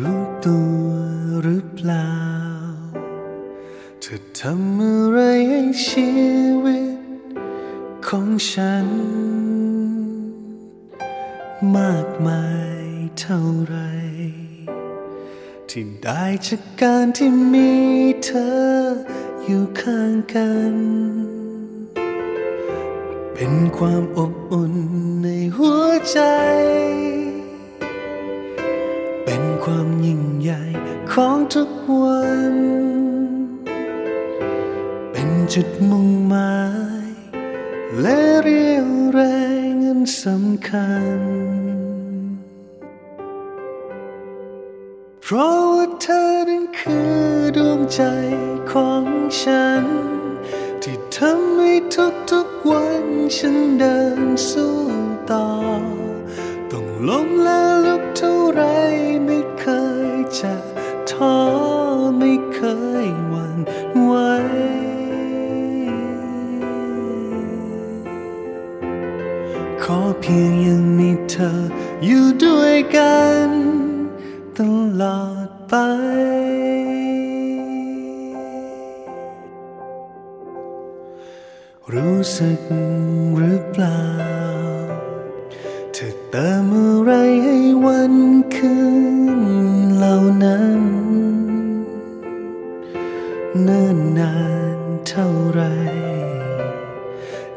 รู้ตัวหรือเปล่า เธอทำอะไรให้ชีวิตของฉัน มากมายเท่าไร ที่ได้จากการที่มีเธออยู่ข้างกัน เป็นความอบอุ่นในหัวใจ เป็นความยิ่งใหญ่ของทุกวัน เป็นจุดมุ่งหมาย และเรียวแรงอันสำคัญ เพราะว่าเธอนั้นคือดวงใจของฉัน ที่ทำให้ทุกๆวันฉันเดินสู้ต่อ ต้องล้มและลุกท่ ขอเพียงยังมีเธออยู่ด้วยกันตลอดไป รู้สึกหรือเปล่า เธอเติมอะไรให้วันคืนเหล่านั้น เนิ่นนานเท่าไร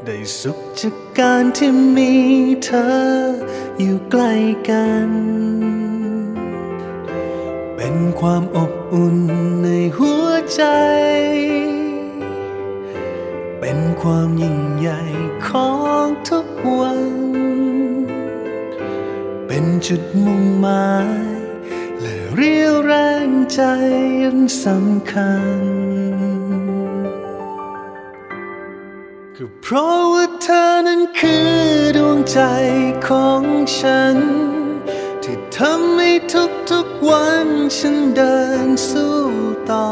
ได้สุขจากการที่มีเธออยู่ใกล้กัน เป็นความอบอุ่นในหัวใจ เป็นความยิ่งใหญ่ของทุกวัน เป็นจุดมุ่งหมาย และเรียวแรงใจอันสำคัญ ก็เพราะว่าเธอนั้นคือดวงใจของฉัน ที่ทำให้ทุกๆวันฉันเดินสู้ต่อ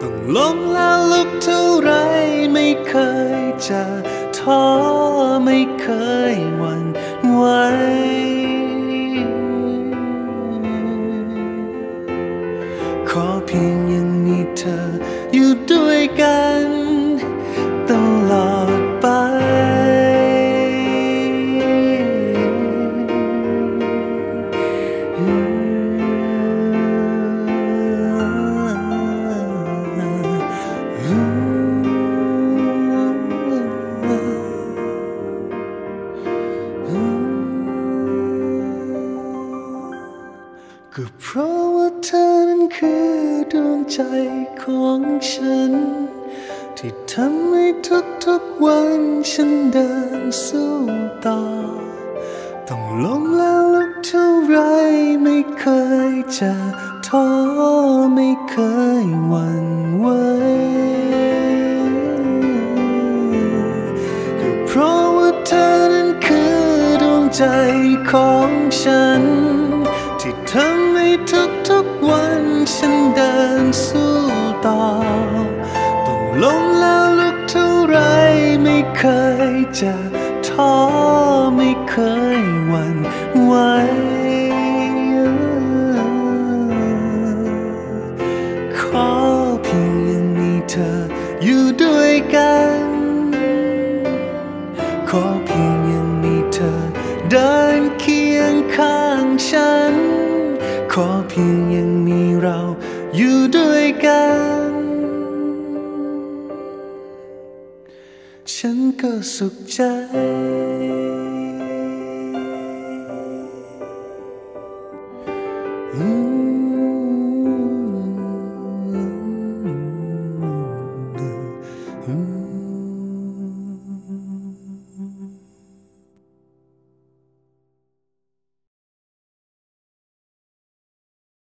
ต้องล้มแล้วลุกเท่าไรไม่เคยจะท้อไม่เคยหวั่น เพราะว่าเธอนั้นคือดวงใจของฉัน ที่ทำให้ทุกๆวันฉันเดินสู้ต่อ ต้องล้มแล้วลุกเท่าไรไม่เคยจะท้อไม่เคยหวั่นไหวก็เพราะว่าเธอนั้นคือดวงใจของฉัน ที่ทำให้ทุกๆวันฉันเดินสู้ต่อ ต้องล้มแล้วลุกเท่าไรไม่เคยจะท้อไม่เคยหวั่นไหวขอเพียงยังมีเธออยู่ด้วยกัน ขอเพียงยังมีเธอเดินเคียงข้างฉัน ขอเพียงยังมีเราอยู่ด้วยกัน ฉันก็สุขใจ